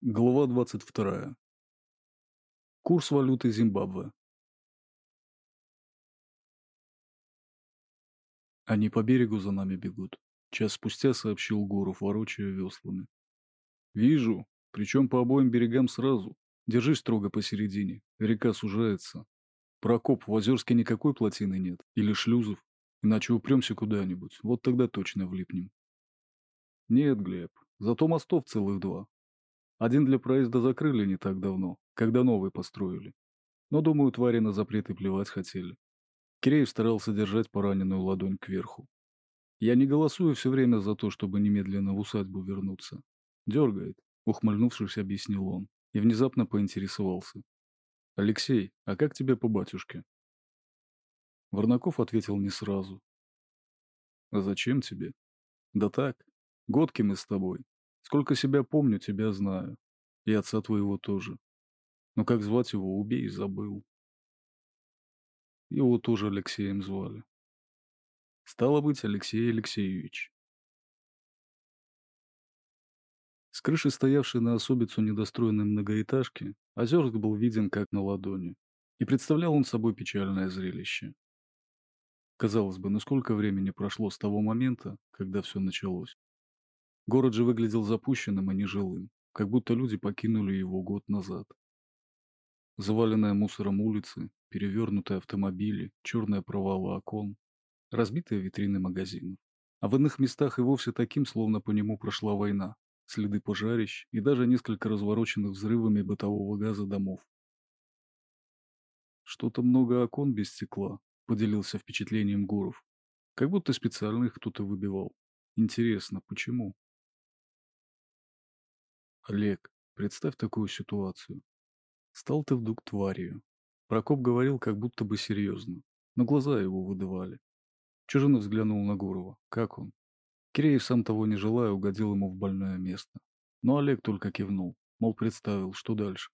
Глава 22. Курс валюты Зимбабве. Они по берегу за нами бегут. Час спустя сообщил Гуров, ворочая веслами. Вижу, причем по обоим берегам сразу. Держись строго посередине. Река сужается. Прокоп, в Озерске никакой плотины нет. Или шлюзов. Иначе упремся куда-нибудь. Вот тогда точно влипнем. Нет, Глеб. Зато мостов целых два. Один для проезда закрыли не так давно, когда новый построили. Но, думаю, твари на запреты плевать хотели. Киреев старался держать пораненную ладонь кверху. Я не голосую все время за то, чтобы немедленно в усадьбу вернуться. Дергает, ухмыльнувшись, объяснил он, и внезапно поинтересовался. «Алексей, а как тебе по батюшке?» Варнаков ответил не сразу. «А зачем тебе?» «Да так, годки мы с тобой, Сколько себя помню, тебя знаю. И отца твоего тоже. Но как звать его, убей, забыл. Его тоже Алексеем звали. Стало быть, Алексей Алексеевич. С крыши, стоявшей на особицу недостроенной многоэтажки, Озерск был виден как на ладони, и представлял он собой печальное зрелище. Казалось бы, ну сколько времени прошло с того момента, когда все началось. Город же выглядел запущенным и нежилым, как будто люди покинули его год назад. Заваленная мусором улицы, перевернутые автомобили, черные провалы окон, разбитые витрины магазинов. А в иных местах и вовсе таким, словно по нему прошла война, следы пожарищ и даже несколько развороченных взрывами бытового газа домов. Что-то много окон без стекла, поделился впечатлением Гуров. Как будто специально их кто-то выбивал. Интересно, почему? Олег, представь такую ситуацию. Стал ты вдруг тварью. Прокоп говорил как будто бы серьезно, но глаза его выдавали. Чужинов взглянул на Гурова. Как он? Киреев, сам того не желая, угодил ему в больное место. Но Олег только кивнул, мол, представил, что дальше.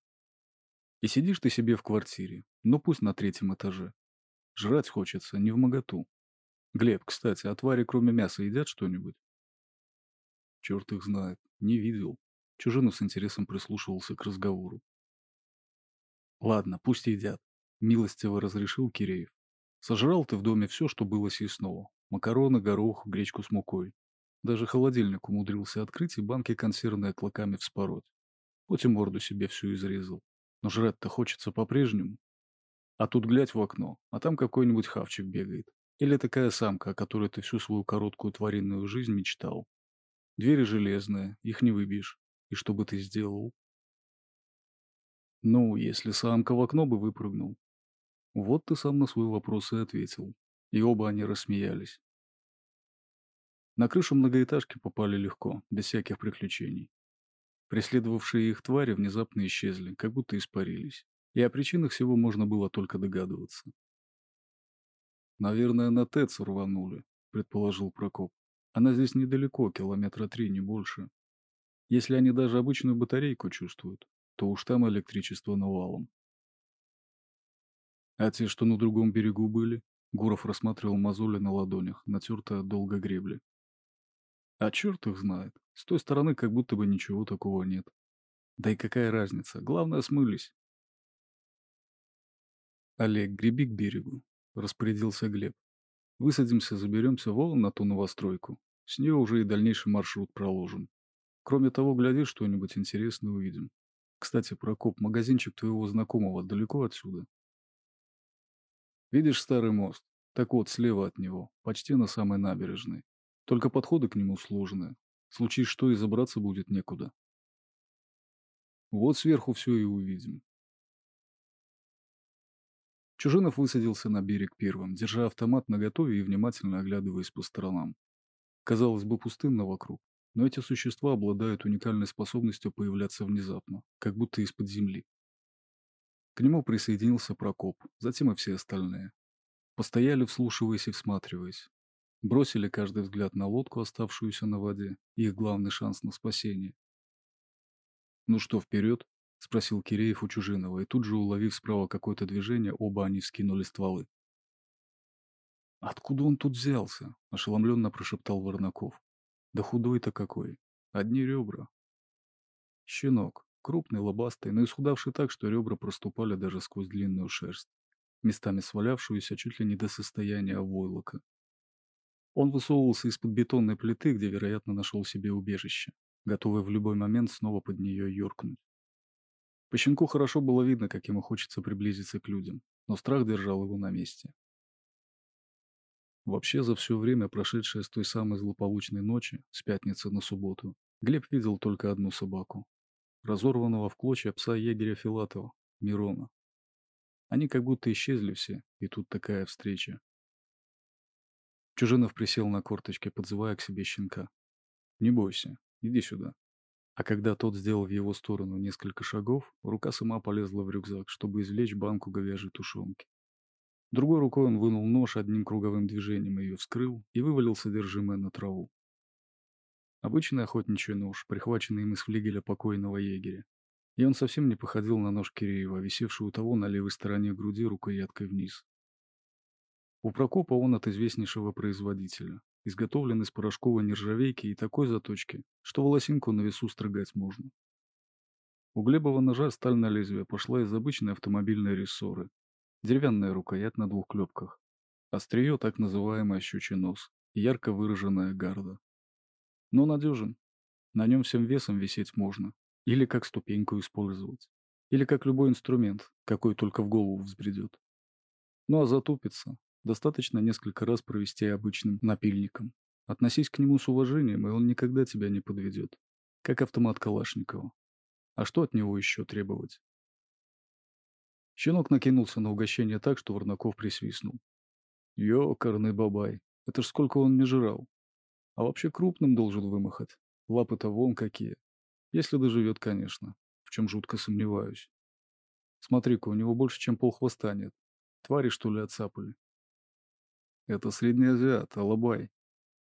И сидишь ты себе в квартире, ну пусть на третьем этаже. Жрать хочется, не в моготу. Глеб, кстати, а твари кроме мяса едят что-нибудь? Черт их знает, не видел. Чужинов с интересом прислушивался к разговору. «Ладно, пусть едят», — милостиво разрешил Киреев. «Сожрал ты в доме все, что было съестного. Макароны, горох, гречку с мукой. Даже холодильник умудрился открыть и банки консервные клоками вспороть. Хоть и морду себе всю изрезал. Но жрать-то хочется по-прежнему. А тут глядь в окно, а там какой-нибудь хавчик бегает. Или такая самка, о которой ты всю свою короткую тваринную жизнь мечтал. Двери железные, их не выбьешь. И что бы ты сделал? Ну, если самка в окно бы выпрыгнул. Вот ты сам на свой вопрос и ответил. И оба они рассмеялись. На крышу многоэтажки попали легко, без всяких приключений. Преследовавшие их твари внезапно исчезли, как будто испарились. И о причинах всего можно было только догадываться. «Наверное, на ТЭЦ рванули», — предположил Прокоп. «Она здесь недалеко, километра три, не больше. Если они даже обычную батарейку чувствуют, то уж там электричество навалом. А те, что на другом берегу были, Гуров рассматривал мозоли на ладонях, натертые от долгой гребли. А черт их знает. С той стороны как будто бы ничего такого нет. Да и какая разница, главное смылись. Олег, греби к берегу, распорядился Глеб. Высадимся, заберемся вон на ту новостройку. С нее уже и дальнейший маршрут проложим. Кроме того, гляди, что-нибудь интересное увидим. Кстати, Прокоп, магазинчик твоего знакомого далеко отсюда? Видишь старый мост? Так вот, слева от него, почти на самой набережной. Только подходы к нему сложные. Случись что, и забраться будет некуда. Вот сверху все и увидим. Чужинов высадился на берег первым, держа автомат наготове и внимательно оглядываясь по сторонам. Казалось бы, пустынно вокруг, но эти существа обладают уникальной способностью появляться внезапно, как будто из-под земли. К нему присоединился Прокоп, затем и все остальные. Постояли, вслушиваясь и всматриваясь. Бросили каждый взгляд на лодку, оставшуюся на воде, их главный шанс на спасение. «Ну что, вперед?» — спросил Киреев у Чужинова, и тут же, уловив справа какое-то движение, оба они вскинули стволы. «Откуда он тут взялся?» — ошеломленно прошептал Варнаков. Да худой-то какой. Одни ребра. Щенок, Крупный, лобастый, но исхудавший так, что ребра проступали даже сквозь длинную шерсть, местами свалявшуюся чуть ли не до состояния войлока. Он высовывался из-под бетонной плиты, где, вероятно, нашел себе убежище, готовый в любой момент снова под нее юркнуть. По щенку хорошо было видно, как ему хочется приблизиться к людям, но страх держал его на месте. Вообще, за все время, прошедшее с той самой злополучной ночи, с пятницы на субботу, Глеб видел только одну собаку. Разорванного в клочья пса егеря Филатова, Мирона. Они как будто исчезли все, и тут такая встреча. Чужинов присел на корточки, подзывая к себе щенка. «Не бойся, иди сюда». А когда тот сделал в его сторону несколько шагов, рука сама полезла в рюкзак, чтобы извлечь банку говяжьей тушенки. Другой рукой он вынул нож, одним круговым движением ее вскрыл и вывалил содержимое на траву. Обычный охотничий нож, прихваченный им из флигеля покойного егеря. И он совсем не походил на нож Киреева, висевший у того на левой стороне груди рукояткой вниз. У Прокопа он от известнейшего производителя, изготовлен из порошковой нержавейки и такой заточки, что волосинку на весу строгать можно. У Глебова ножа сталь лезвие пошла из обычной автомобильной рессоры, Деревянная рукоять на двух клепках. Острие так называемый щучий нос. Ярко выраженная гарда. Но надежен. На нем всем весом висеть можно. Или как ступеньку использовать. Или как любой инструмент, какой только в голову взбредет. Ну а затупиться. Достаточно несколько раз провести обычным напильником. Относись к нему с уважением, и он никогда тебя не подведет. Как автомат Калашникова. А что от него еще требовать? Щенок накинулся на угощение так, что Варнаков присвистнул. Ёкарный бабай, это ж сколько он не жрал. А вообще крупным должен вымахать. Лапы-то вон какие. Если доживет, конечно. В чем жутко сомневаюсь. Смотри-ка, у него больше, чем полхвоста нет. Твари, что ли, отцапали? Это средний азиат, алабай.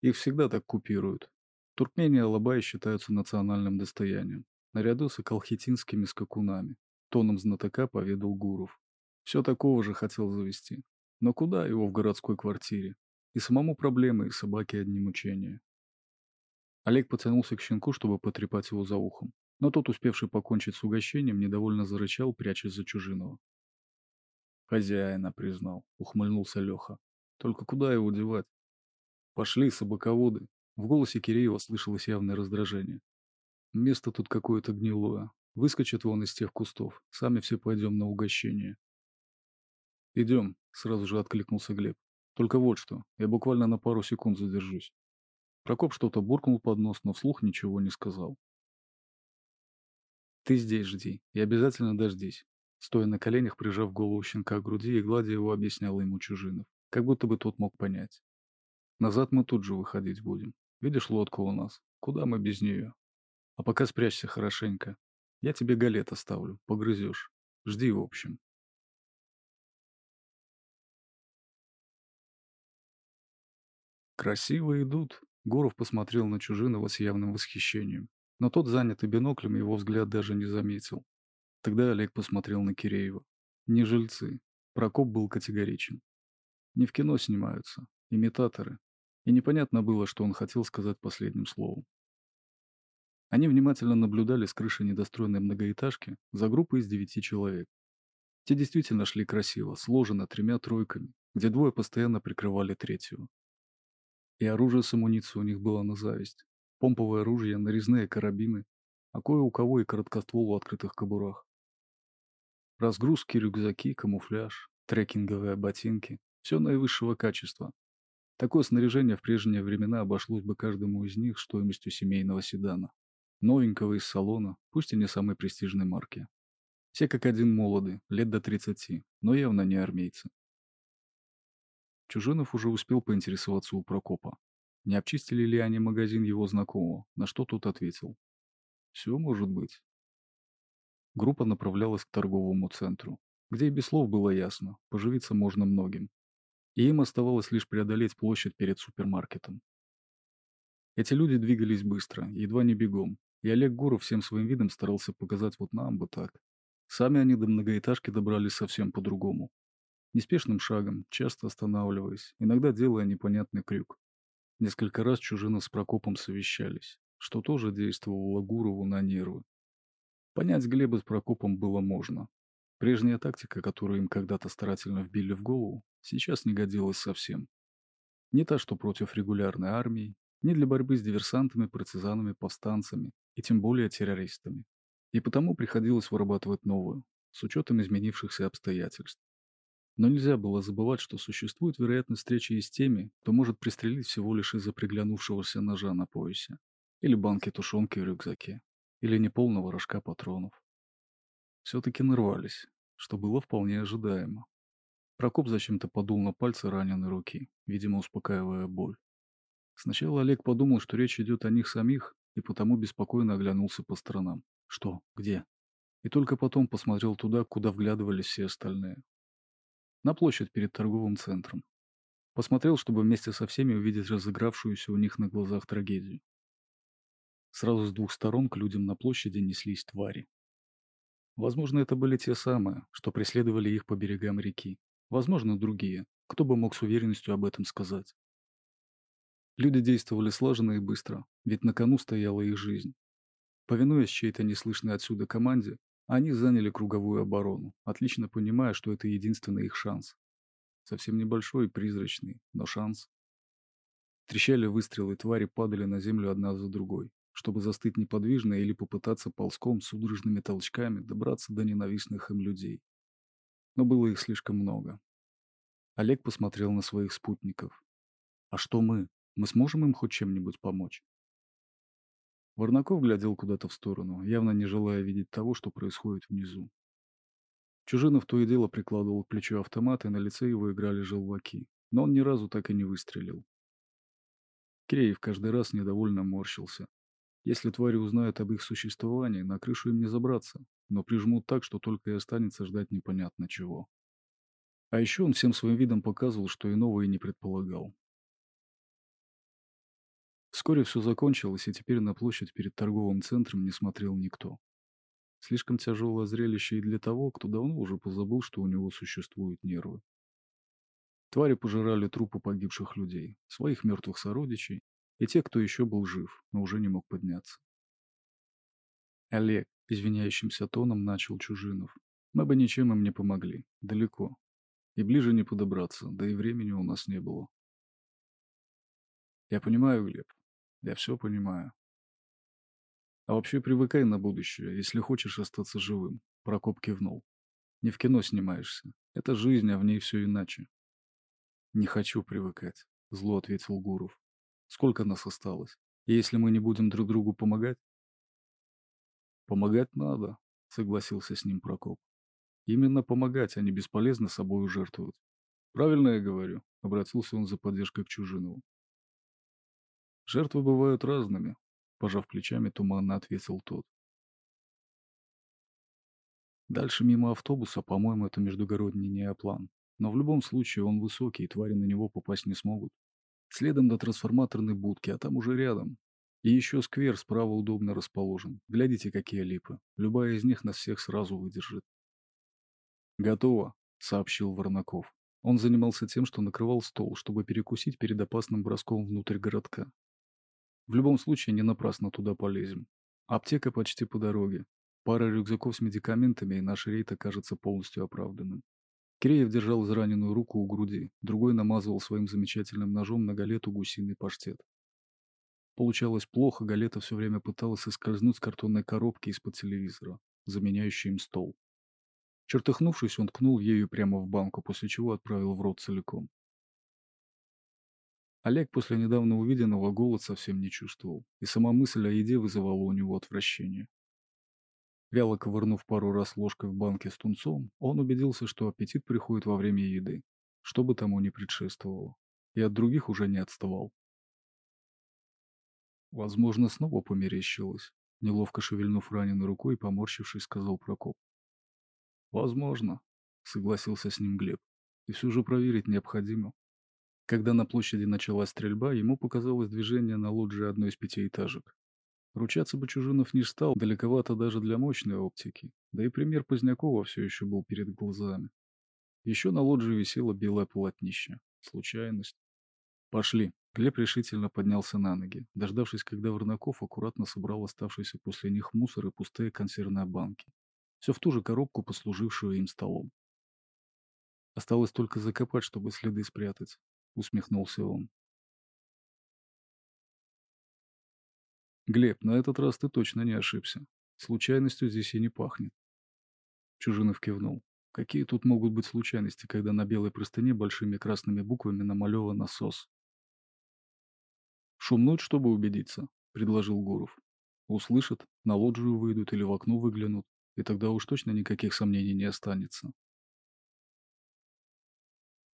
Их всегда так купируют. В Туркмении алабаи считаются национальным достоянием, наряду с акалхитинскими скакунами. Тоном знатока поведал Гуров. Все такого же хотел завести. Но куда его в городской квартире? И самому проблемы, и собаке одни мучения. Олег потянулся к щенку, чтобы потрепать его за ухом. Но тот, успевший покончить с угощением, недовольно зарычал, прячась за чужиного. «Хозяина признал», — ухмыльнулся Леха. «Только куда его девать?» «Пошли, собаководы!» В голосе Киреева слышалось явное раздражение. «Место тут какое-то гнилое. Выскочит вон из тех кустов. Сами все пойдем на угощение. Идем, сразу же откликнулся Глеб. Только вот что, я буквально на пару секунд задержусь. Прокоп что-то буркнул под нос, но вслух ничего не сказал. Ты здесь жди и обязательно дождись. Стоя на коленях, прижав голову щенка к груди и гладя его, объяснял ему Чужинов. Как будто бы тот мог понять. Назад мы тут же выходить будем. Видишь лодку у нас? Куда мы без нее? А пока спрячься хорошенько. Я тебе галет оставлю, погрызешь. Жди, в общем. Красиво идут. Гуров посмотрел на Чужинова с явным восхищением. Но тот, занятый биноклем, его взгляд даже не заметил. Тогда Олег посмотрел на Киреева. Не жильцы. Прокоп был категоричен. Не в кино снимаются. Имитаторы. И непонятно было, что он хотел сказать последним словом. Они внимательно наблюдали с крыши недостроенной многоэтажки за группой из девяти человек. Те действительно шли красиво, сложено тремя тройками, где двое постоянно прикрывали третьего. И оружие с амуницией у них было на зависть. Помповое оружие, нарезные карабины, а кое у кого и короткоствол в открытых кобурах. Разгрузки, рюкзаки, камуфляж, трекинговые ботинки – все наивысшего качества. Такое снаряжение в прежние времена обошлось бы каждому из них стоимостью семейного седана новенького из салона, пусть и не самой престижной марки. Все как один молоды, лет до 30, но явно не армейцы. Чужинов уже успел поинтересоваться у Прокопа. Не обчистили ли они магазин его знакомого, на что тот ответил. Все может быть. Группа направлялась к торговому центру, где и без слов было ясно, поживиться можно многим. И им оставалось лишь преодолеть площадь перед супермаркетом. Эти люди двигались быстро, едва не бегом, и Олег Гуров всем своим видом старался показать вот нам бы так. Сами они до многоэтажки добрались совсем по-другому. Неспешным шагом, часто останавливаясь, иногда делая непонятный крюк. Несколько раз Чужина с Прокопом совещались, что тоже действовало Гурову на нервы. Понять Глеба с Прокопом было можно. Прежняя тактика, которую им когда-то старательно вбили в голову, сейчас не годилась совсем. Не та, что против регулярной армии, не для борьбы с диверсантами, партизанами, повстанцами и тем более террористами. И потому приходилось вырабатывать новую, с учетом изменившихся обстоятельств. Но нельзя было забывать, что существует вероятность встречи и с теми, кто может пристрелить всего лишь из-за приглянувшегося ножа на поясе, или банки тушенки в рюкзаке, или неполного рожка патронов. Все-таки нарвались, что было вполне ожидаемо. Прокоп зачем-то подул на пальцы раненой руки, видимо, успокаивая боль. Сначала Олег подумал, что речь идет о них самих, и потому беспокойно оглянулся по сторонам. Что? Где? И только потом посмотрел туда, куда вглядывались все остальные. На площадь перед торговым центром. Посмотрел, чтобы вместе со всеми увидеть разыгравшуюся у них на глазах трагедию. Сразу с двух сторон к людям на площади неслись твари. Возможно, это были те самые, что преследовали их по берегам реки. Возможно, другие. Кто бы мог с уверенностью об этом сказать? Люди действовали слаженно и быстро, ведь на кону стояла их жизнь. Повинуясь чьей-то неслышной отсюда команде, они заняли круговую оборону, отлично понимая, что это единственный их шанс. Совсем небольшой и призрачный, но шанс. Трещали выстрелы, твари падали на землю одна за другой, чтобы застыть неподвижно или попытаться ползком судорожными толчками добраться до ненавистных им людей но было их слишком много. Олег посмотрел на своих спутников. «А что мы? Мы сможем им хоть чем-нибудь помочь?» Варнаков глядел куда-то в сторону, явно не желая видеть того, что происходит внизу. Чужинов то и дело прикладывал к плечу автомат, и на лице его играли желваки, но он ни разу так и не выстрелил. Киреев каждый раз недовольно морщился. Если твари узнают об их существовании, на крышу им не забраться, но прижмут так, что только и останется ждать непонятно чего. А еще он всем своим видом показывал, что иного и не предполагал. Вскоре все закончилось, и теперь на площадь перед торговым центром не смотрел никто. Слишком тяжелое зрелище и для того, кто давно уже позабыл, что у него существуют нервы. Твари пожирали трупы погибших людей, своих мертвых сородичей и тех, кто еще был жив, но уже не мог подняться. Олег, Извиняющимся тоном начал Чужинов. Мы бы ничем им не помогли. Далеко. И ближе не подобраться, да и времени у нас не было. Я понимаю, Глеб. Я все понимаю. А вообще привыкай на будущее, если хочешь остаться живым. Прокоп кивнул. Не в кино снимаешься. Это жизнь, а в ней все иначе. Не хочу привыкать, зло ответил Гуров. Сколько нас осталось? И если мы не будем друг другу помогать, «Помогать надо», — согласился с ним Прокоп. «Именно помогать, а не бесполезно собой жертвовать. Правильно я говорю», — обратился он за поддержкой к Чужинову. «Жертвы бывают разными», — пожав плечами, туманно ответил тот. Дальше мимо автобуса, по-моему, это междугородний неоплан. Но в любом случае он высокий, и твари на него попасть не смогут. Следом до трансформаторной будки, а там уже рядом. И еще сквер справа удобно расположен. Глядите, какие липы. Любая из них нас всех сразу выдержит. «Готово», — сообщил Воронаков. Он занимался тем, что накрывал стол, чтобы перекусить перед опасным броском внутрь городка. В любом случае, не напрасно туда полезем. Аптека почти по дороге. Пара рюкзаков с медикаментами, и наш рейд окажется полностью оправданным. Киреев держал израненную руку у груди, другой намазывал своим замечательным ножом на галету гусиный паштет. Получалось плохо, Галета все время пыталась соскользнуть с картонной коробки из-под телевизора, заменяющей им стол. Чертыхнувшись, он ткнул ею прямо в банку, после чего отправил в рот целиком. Олег после недавно увиденного голод совсем не чувствовал, и сама мысль о еде вызывала у него отвращение. Вяло ковырнув пару раз ложкой в банке с тунцом, он убедился, что аппетит приходит во время еды, что бы тому ни предшествовало, и от других уже не отставал. Возможно, снова померещилось. Неловко шевельнув раненой рукой, поморщившись, сказал Прокоп. Возможно, согласился с ним Глеб. И все же проверить необходимо. Когда на площади началась стрельба, ему показалось движение на лоджии одной из пятиэтажек. Ручаться бы Чужинов не стал, далековато даже для мощной оптики. Да и пример Позднякова все еще был перед глазами. Еще на лоджии висело белое полотнище. Случайность. «Пошли», Глеб решительно поднялся на ноги, дождавшись, когда Варнаков аккуратно собрал оставшиеся после них мусор и пустые консервные банки. Все в ту же коробку, послужившую им столом. Осталось только закопать, чтобы следы спрятать, усмехнулся он. Глеб, на этот раз ты точно не ошибся. Случайностью здесь и не пахнет. Чужинов кивнул. Какие тут могут быть случайности, когда на белой простыне большими красными буквами намалеван насос? «Шумнуть, чтобы убедиться», — предложил Гуров. «Услышат, на лоджию выйдут или в окно выглянут, и тогда уж точно никаких сомнений не останется».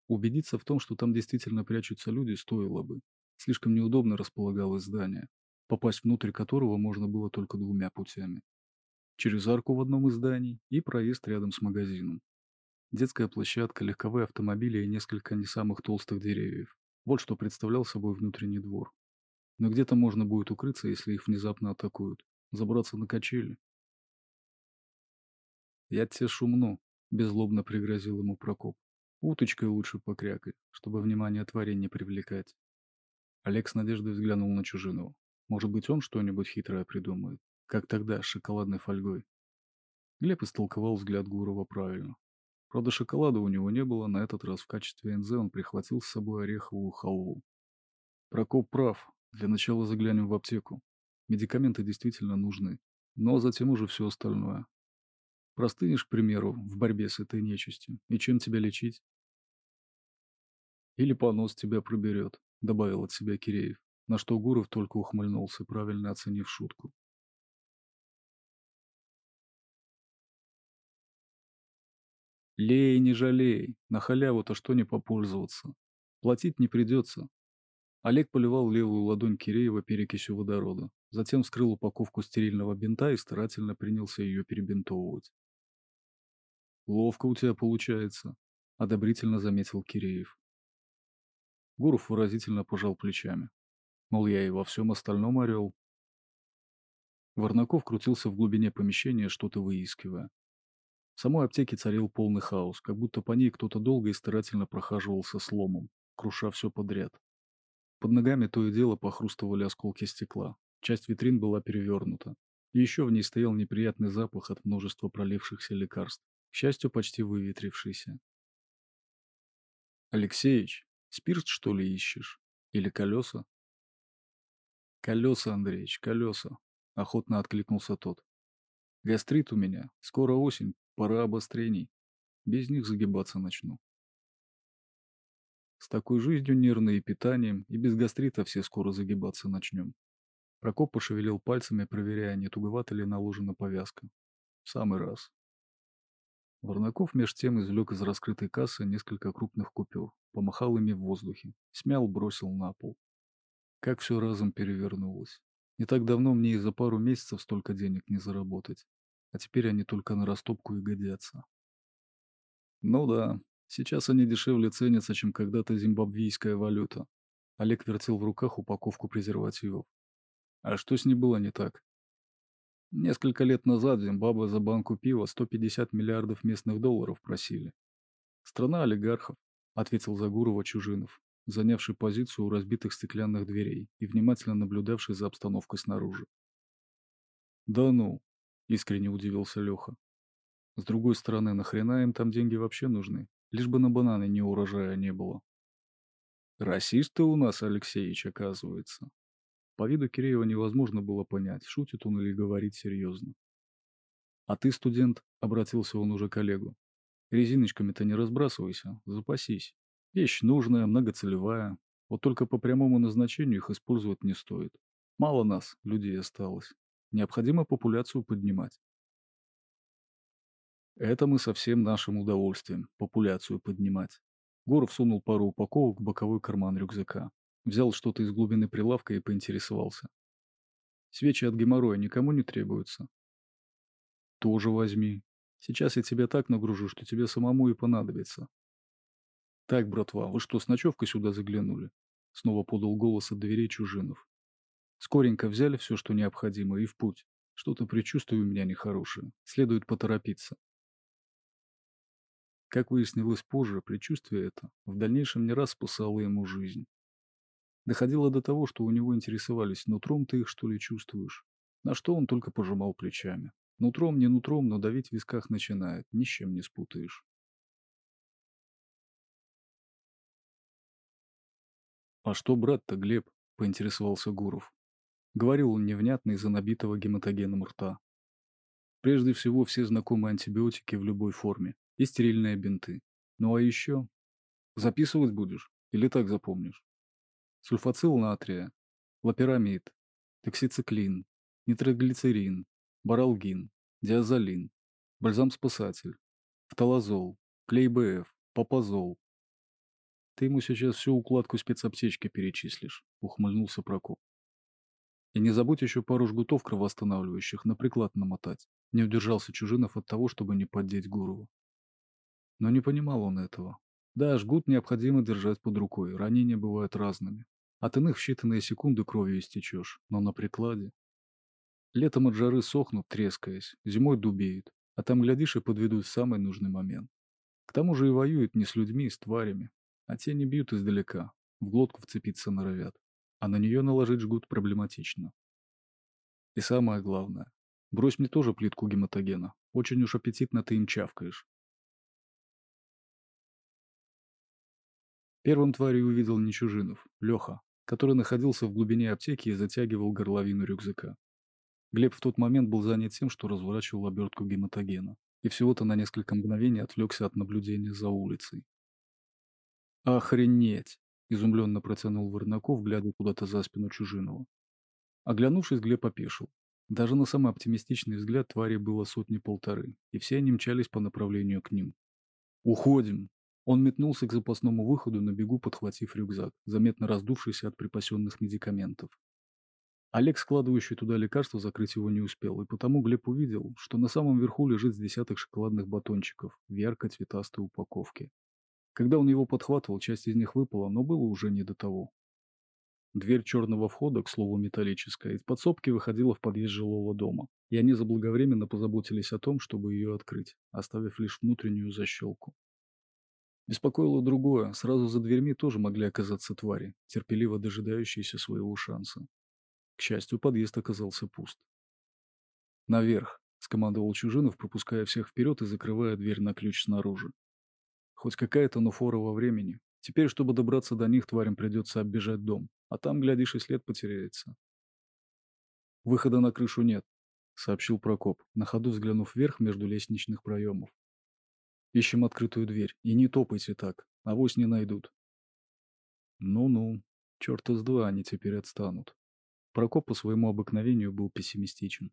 Убедиться в том, что там действительно прячутся люди, стоило бы. Слишком неудобно располагалось здание, попасть внутрь которого можно было только двумя путями. Через арку в одном из зданий и проезд рядом с магазином. Детская площадка, легковые автомобили и несколько не самых толстых деревьев. Вот что представлял собой внутренний двор. Но где-то можно будет укрыться, если их внезапно атакуют. Забраться на качели. «Я тебе шумну», — беззлобно пригрозил ему Прокоп. «Уточкой лучше покрякай, чтобы внимание тварей не привлекать». Олег с надеждой взглянул на Чужинова. Может быть, он что-нибудь хитрое придумает, как тогда с шоколадной фольгой. Глеб истолковал взгляд Гурова правильно. Правда, шоколада у него не было, на этот раз в качестве НЗ он прихватил с собой ореховую халву. Прокоп прав, для начала заглянем в аптеку. Медикаменты действительно нужны. Но затем уже все остальное. Простынешь, к примеру, в борьбе с этой нечистью. И чем тебя лечить? Или понос тебя проберет, добавил от себя Киреев, на что Гуров только ухмыльнулся, правильно оценив шутку. Лей, не жалей, на халяву-то что не попользоваться. Платить не придется, Олег поливал левую ладонь Киреева перекисью водорода, затем вскрыл упаковку стерильного бинта и старательно принялся ее перебинтовывать. «Ловко у тебя получается», — одобрительно заметил Киреев. Гуров выразительно пожал плечами. Мол, я и во всем остальном орел. Варнаков крутился в глубине помещения, что-то выискивая. В самой аптеке царил полный хаос, как будто по ней кто-то долго и старательно прохаживался сломом, круша все подряд. Под ногами то и дело похрустывали осколки стекла. Часть витрин была перевернута. И еще в ней стоял неприятный запах от множества пролившихся лекарств, к счастью, почти выветрившийся. «Алексеич, спирт, что ли, ищешь? Или колеса?» «Колеса, Андреич, колеса», — охотно откликнулся тот. «Гастрит у меня. Скоро осень, пора обострений. Без них загибаться начну». С такой жизнью нервной и питанием, и без гастрита все скоро загибаться начнем. Прокоп пошевелил пальцами, проверяя, не туговато ли наложена повязка. В самый раз. Варнаков меж тем извлек из раскрытой кассы несколько крупных купюр, помахал ими в воздухе, смял, бросил на пол. Как все разом перевернулось. Не так давно мне и за пару месяцев столько денег не заработать. А теперь они только на растопку и годятся. Ну да, Сейчас они дешевле ценятся, чем когда-то зимбабвийская валюта. Олег вертел в руках упаковку презервативов. А что с ней было не так? Несколько лет назад Зимбабве за банку пива 150 миллиардов местных долларов просили. Страна олигархов, ответил Загурова Чужинов, занявший позицию у разбитых стеклянных дверей и внимательно наблюдавший за обстановкой снаружи. Да ну, искренне удивился Леха. С другой стороны, нахрена им там деньги вообще нужны? Лишь бы на бананы не урожая не было. Расист ты у нас, Алексеевич, оказывается. По виду Киреева невозможно было понять, шутит он или говорит серьезно. А ты, студент, обратился он уже к коллегу. Резиночками-то не разбрасывайся, запасись. Вещь нужная, многоцелевая. Вот только по прямому назначению их использовать не стоит. Мало нас, людей осталось. Необходимо популяцию поднимать. Это мы со всем нашим удовольствием, популяцию поднимать. Гуров сунул пару упаковок в боковой карман рюкзака. Взял что-то из глубины прилавка и поинтересовался. Свечи от геморроя никому не требуются? Тоже возьми. Сейчас я тебя так нагружу, что тебе самому и понадобится. Так, братва, вы что, с ночевкой сюда заглянули? Снова подал голос от дверей чужинов. Скоренько взяли все, что необходимо, и в путь. Что-то предчувствую у меня нехорошее. Следует поторопиться. Как выяснилось позже, предчувствие это в дальнейшем не раз спасало ему жизнь. Доходило до того, что у него интересовались, нутром ты их, что ли, чувствуешь? На что он только пожимал плечами. Нутром не нутром, но давить в висках начинает, ни с чем не спутаешь. «А что брат-то, Глеб?» — поинтересовался Гуров. Говорил он невнятно из-за набитого гематогеном рта. Прежде всего, все знакомые антибиотики в любой форме и стерильные бинты. Ну а еще... Записывать будешь? Или так запомнишь? Сульфацил натрия, лапирамид, токсициклин, нитроглицерин, баралгин, диазолин, бальзам-спасатель, фталазол, клей БФ, папазол. Ты ему сейчас всю укладку спецаптечки перечислишь, ухмыльнулся Прокоп. И не забудь еще пару жгутов кровоостанавливающих на приклад намотать. Не удержался Чужинов от того, чтобы не поддеть Гурова. Но не понимал он этого. Да, жгут необходимо держать под рукой, ранения бывают разными. От иных в считанные секунды кровью истечешь, но на прикладе. Летом от жары сохнут, трескаясь, зимой дубеют, а там, глядишь, и подведут в самый нужный момент. К тому же и воюют не с людьми, с тварями, а те не бьют издалека, в глотку вцепиться норовят, а на нее наложить жгут проблематично. И самое главное, Брось мне тоже плитку гематогена. Очень уж аппетитно ты им чавкаешь. Первым тварью увидел не Чужинов, Леха, который находился в глубине аптеки и затягивал горловину рюкзака. Глеб в тот момент был занят тем, что разворачивал обертку гематогена, и всего-то на несколько мгновений отвлекся от наблюдения за улицей. «Охренеть!» — изумленно протянул Варнаков, глядя куда-то за спину Чужинова. Оглянувшись, Глеб опешил. Даже на самый оптимистичный взгляд твари было сотни-полторы, и все они мчались по направлению к ним. «Уходим!» Он метнулся к запасному выходу, на бегу подхватив рюкзак, заметно раздувшийся от припасенных медикаментов. Олег, складывающий туда лекарства, закрыть его не успел, и потому Глеб увидел, что на самом верху лежит с десяток шоколадных батончиков в ярко-цветастой упаковке. Когда он его подхватывал, часть из них выпала, но было уже не до того. Дверь черного входа, к слову металлическая, из подсобки выходила в подъезд жилого дома, и они заблаговременно позаботились о том, чтобы ее открыть, оставив лишь внутреннюю защелку. Беспокоило другое, сразу за дверьми тоже могли оказаться твари, терпеливо дожидающиеся своего шанса. К счастью, подъезд оказался пуст. «Наверх!» — скомандовал Чужинов, пропуская всех вперед и закрывая дверь на ключ снаружи. Хоть какая-то, но фора во времени. Теперь, чтобы добраться до них, тварям придется оббежать дом. А там, глядишь, и след потеряется. «Выхода на крышу нет», — сообщил Прокоп, на ходу взглянув вверх между лестничных проемов. «Ищем открытую дверь, и не топайте так, авось не найдут». «Ну-ну, черта с два они теперь отстанут». Прокоп по своему обыкновению был пессимистичен.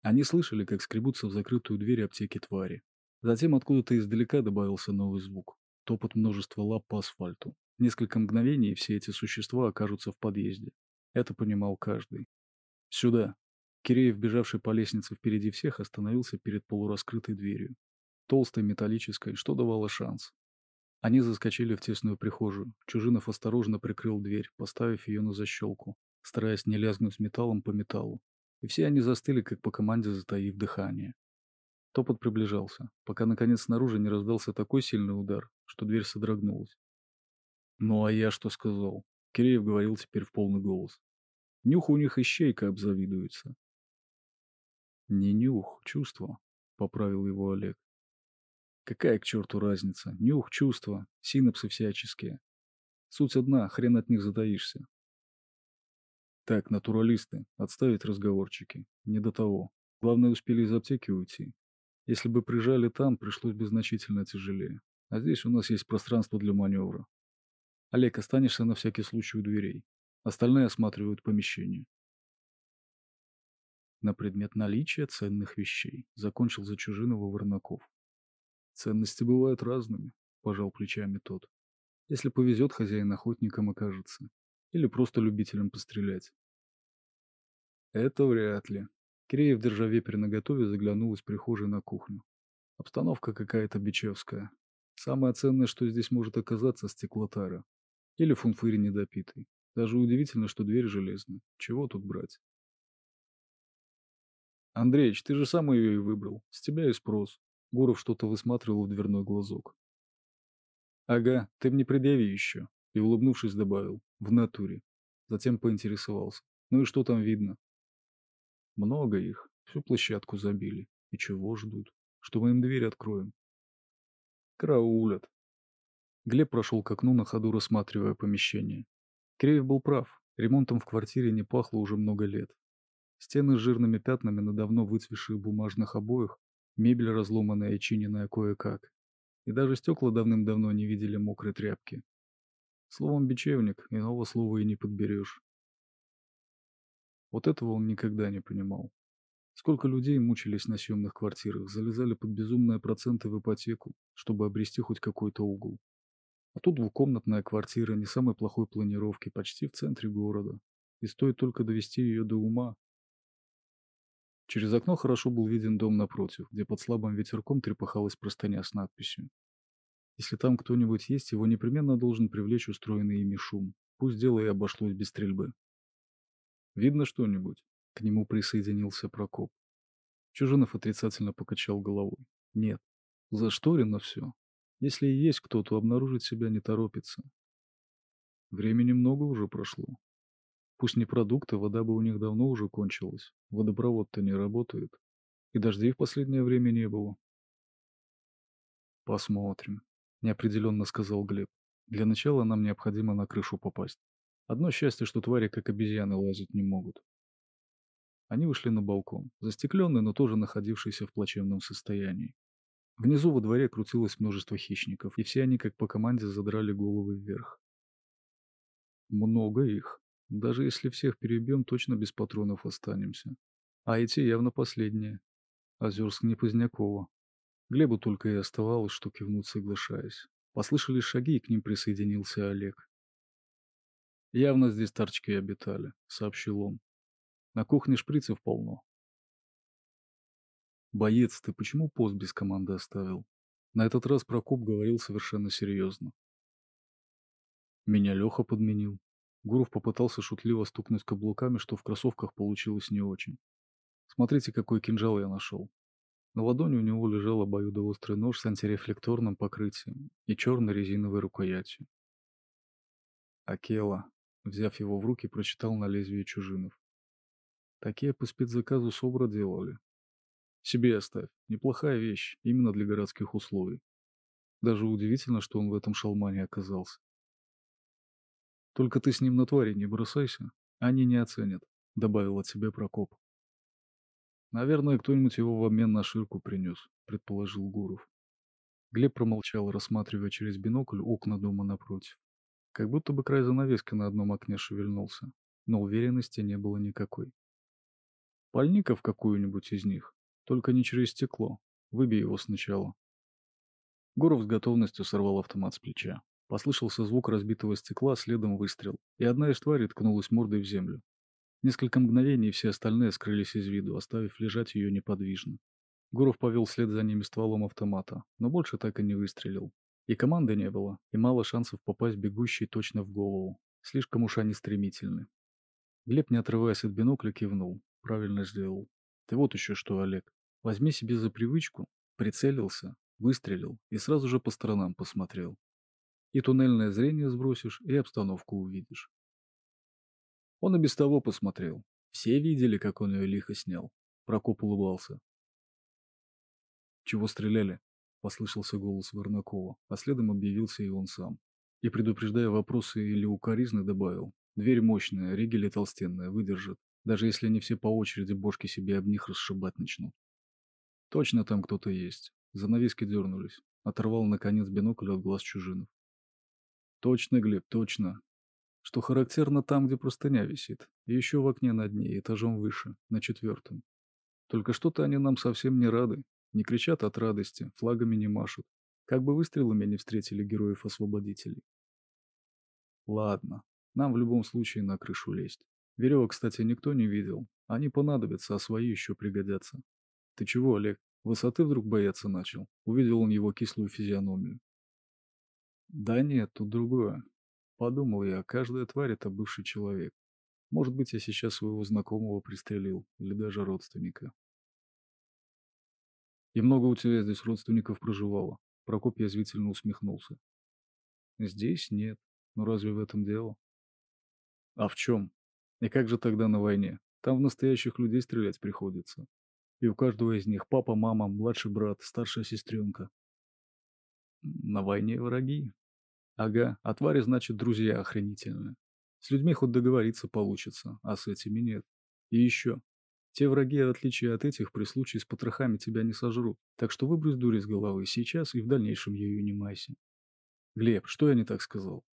Они слышали, как скребутся в закрытую дверь аптеки твари. Затем откуда-то издалека добавился новый звук — топот множества лап по асфальту. Несколько мгновений, все эти существа окажутся в подъезде. Это понимал каждый. «Сюда!» Киреев, бежавший по лестнице впереди всех, остановился перед полураскрытой дверью. Толстой, металлической, что давало шанс. Они заскочили в тесную прихожую. Чужинов осторожно прикрыл дверь, поставив ее на защелку, стараясь не лязгнуть металлом по металлу. И все они застыли, как по команде, затаив дыхание. Топот приближался, пока наконец снаружи не раздался такой сильный удар, что дверь содрогнулась. Ну а я что сказал? Киреев говорил теперь в полный голос. Нюх у них ищейка обзавидуется. Не нюх, чувство, поправил его Олег. Какая к черту разница? Нюх, чувства, синапсы всяческие. Суть одна, хрен от них затаишься. Так, натуралисты, отставить разговорчики. Не до того. Главное, успели из аптеки уйти. Если бы прижали там, пришлось бы значительно тяжелее. А здесь у нас есть пространство для маневра. Олег, останешься на всякий случай у дверей. Остальные осматривают помещение. На предмет наличия ценных вещей. Закончил за чужиного Варнаков. Ценности бывают разными, пожал плечами тот. Если повезет, хозяин охотником окажется. Или просто любителем пострелять. Это вряд ли. Киреев, держа вепрь наготове, заглянул из прихожей на кухню. Обстановка какая-то бичевская. Самое ценное, что здесь может оказаться, стеклотара. Или фунфырь недопитый. Даже удивительно, что дверь железная. Чего тут брать? Андреич, ты же сам ее и выбрал. С тебя и спрос. Гуров что-то высматривал в дверной глазок. Ага, ты мне предъяви еще. И, улыбнувшись, добавил. В натуре. Затем поинтересовался. Ну и что там видно? Много их. Всю площадку забили. И чего ждут? Что мы им дверь откроем? Караулят. Глеб прошел к окну на ходу, рассматривая помещение. Киреев был прав. Ремонтом в квартире не пахло уже много лет. Стены с жирными пятнами на давно выцвевших бумажных обоях, мебель разломанная и чиненная кое-как. И даже стекла давным-давно не видели мокрой тряпки. Словом бечевник, иного слова и не подберешь. Вот этого он никогда не понимал. Сколько людей мучились на съемных квартирах, залезали под безумные проценты в ипотеку, чтобы обрести хоть какой-то угол. А тут двухкомнатная квартира не самой плохой планировки, почти в центре города. И стоит только довести ее до ума. Через окно хорошо был виден дом напротив, где под слабым ветерком трепыхалась простыня с надписью. Если там кто-нибудь есть, его непременно должен привлечь устроенный ими шум. Пусть дело и обошлось без стрельбы. «Видно что-нибудь?» К нему присоединился Прокоп. Чужинов отрицательно покачал головой. «Нет. Зашторено все. Если и есть кто, то обнаружить себя не торопится. Времени много уже прошло. Пусть не продукты, вода бы у них давно уже кончилась. Водопровод-то не работает. И дождей в последнее время не было. Посмотрим. — неопределенно сказал Глеб. «Для начала нам необходимо на крышу попасть. Одно счастье, что твари как обезьяны лазить не могут». Они вышли на балкон, застекленный, но тоже находившийся в плачевном состоянии. Внизу во дворе крутилось множество хищников, и все они как по команде задрали головы вверх. Много их. Даже если всех перебьем, точно без патронов останемся. А эти явно последние. Озерск не Позднякова. Глебу только и оставалось, что кивнуть соглашаясь. Послышались шаги, и к ним присоединился Олег. «Явно здесь торчки обитали», — сообщил он. «На кухне шприцев полно». «Боец, ты почему пост без команды оставил?» На этот раз Прокоп говорил совершенно серьезно. Меня Леха подменил. Гуров попытался шутливо стукнуть каблуками, что в кроссовках получилось не очень. Смотрите, какой кинжал я нашел. На ладони у него лежал обоюдоострый нож с антирефлекторным покрытием и черной резиновой рукоятью. Акела, взяв его в руки, прочитал на лезвие чужинов. Такие по спецзаказу СОБРа делали. Себе оставь. Неплохая вещь, именно для городских условий. Даже удивительно, что он в этом шалмане оказался. Только ты с ним на твари не бросайся, они не оценят, добавил от себя Прокоп. Наверное, кто-нибудь его в обмен на ширку принес, предположил Гуров. Глеб промолчал, рассматривая через бинокль окна дома напротив. Как будто бы край занавески на одном окне шевельнулся, но уверенности не было никакой. Пальников какую-нибудь из них, только не через стекло. Выбей его сначала. Гуров с готовностью сорвал автомат с плеча. Послышался звук разбитого стекла, следом выстрел, и одна из тварей ткнулась мордой в землю. Несколько мгновений все остальные скрылись из виду, оставив лежать ее неподвижно. Гуров повел вслед за ними стволом автомата, но больше так и не выстрелил. И команды не было, и мало шансов попасть бегущий точно в голову. Слишком уж они стремительны. Глеб, не отрываясь от бинокля, кивнул. Правильно сделал. Ты вот еще что, Олег. Возьми себе за привычку. Прицелился, выстрелил и сразу же по сторонам посмотрел. И туннельное зрение сбросишь, и обстановку увидишь. Он и без того посмотрел. Все видели, как он ее лихо снял. Прокоп улыбался. «Чего стреляли?» — послышался голос Варнакова, а следом объявился и он сам. И, предупреждая вопросы или укоризны, добавил. «Дверь мощная, ригели толстенная, выдержит, даже если они все по очереди бошки себе об них расшибать начнут». Точно там кто-то есть. Занавески дернулись. Оторвал, наконец, бинокль от глаз чужинов. Точно, Глеб, точно что характерно там, где простыня висит, и еще в окне над ней, этажом выше, на четвертом. Только что-то они нам совсем не рады, не кричат от радости, флагами не машут, как бы выстрелами не встретили героев-освободителей. Ладно, нам в любом случае на крышу лезть. Веревок, кстати, никто не видел. Они понадобятся, а свои еще пригодятся. Ты чего, Олег, высоты вдруг бояться начал? Увидел он его кислую физиономию. Да нет, тут другое. Подумал я, каждая тварь — это бывший человек. Может быть, я сейчас своего знакомого пристрелил, или даже родственника. И много у тебя здесь родственников проживало? Прокоп язвительно усмехнулся. Здесь нет. Но разве в этом дело? А в чем? И как же тогда на войне? Там в настоящих людей стрелять приходится. И у каждого из них папа, мама, младший брат, старшая сестренка. На войне враги. Ага, а твари, значит, друзья охренительные. С людьми хоть договориться получится, а с этими нет. И еще. Те враги, в отличие от этих, при случае с потрохами тебя не сожрут. Так что выбрось дурь из головы сейчас и в дальнейшем ею не майся. Глеб, что я не так сказал?